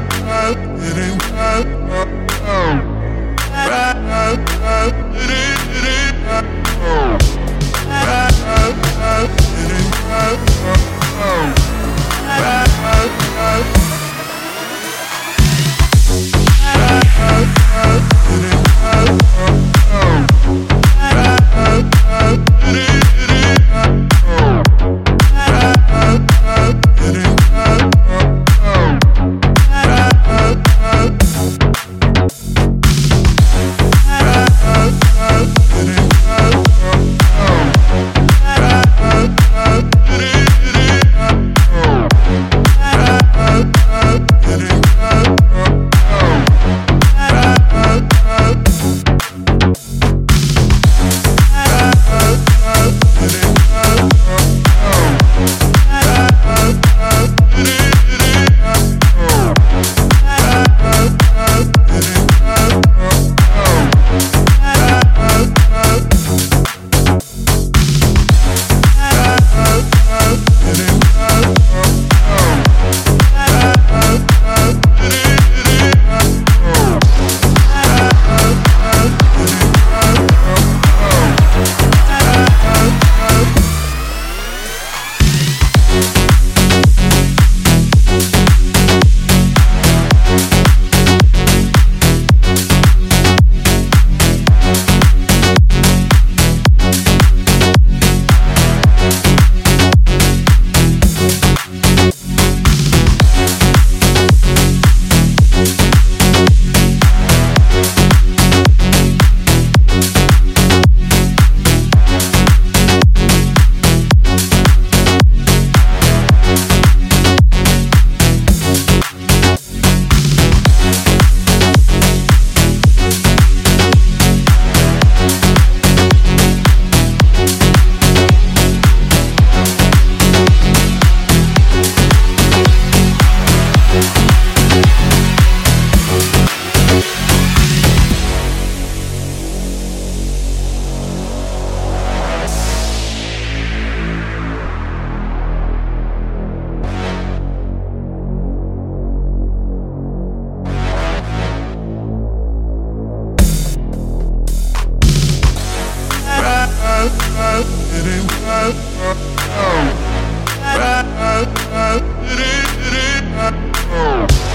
It ain't Oh.